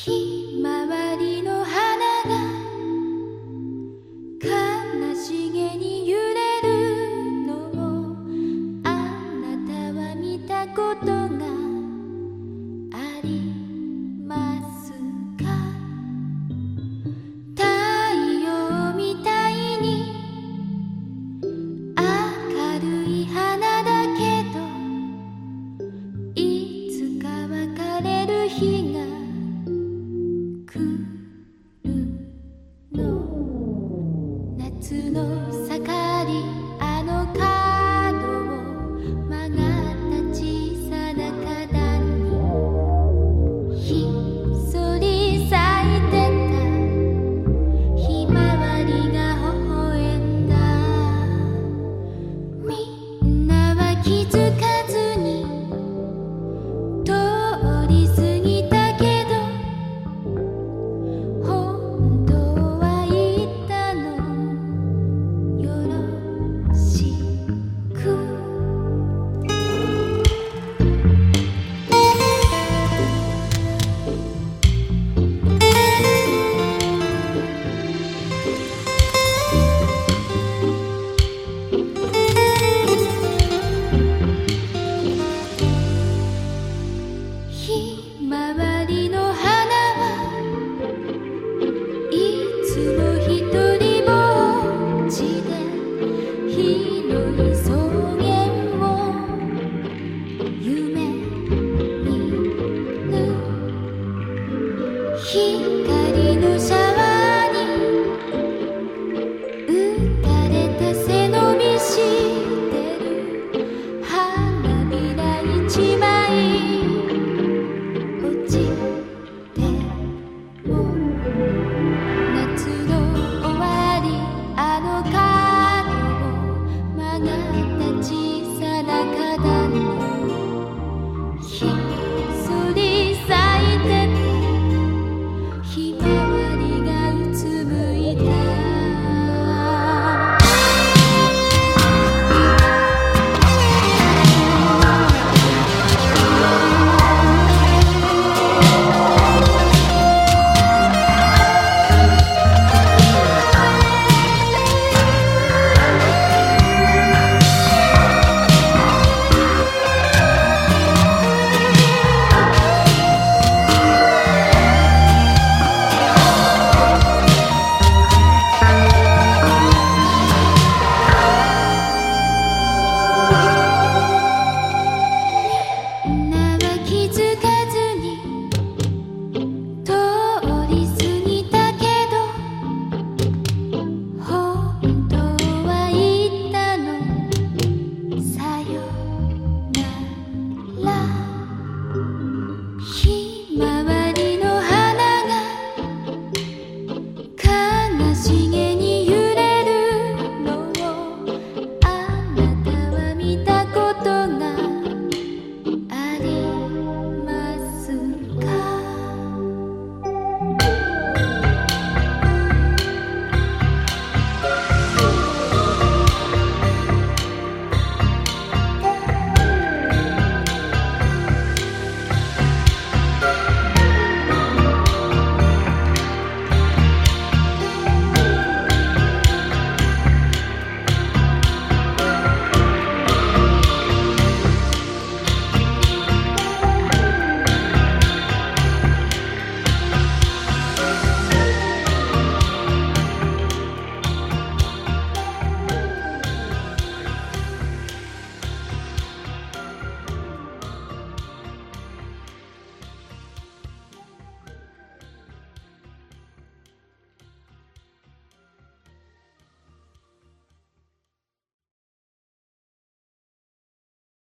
ひまわりの花が悲しげに揺れるのをあなたは見たことがありますか？太陽みたいに明るい花だけどいつか別れる日が close まわり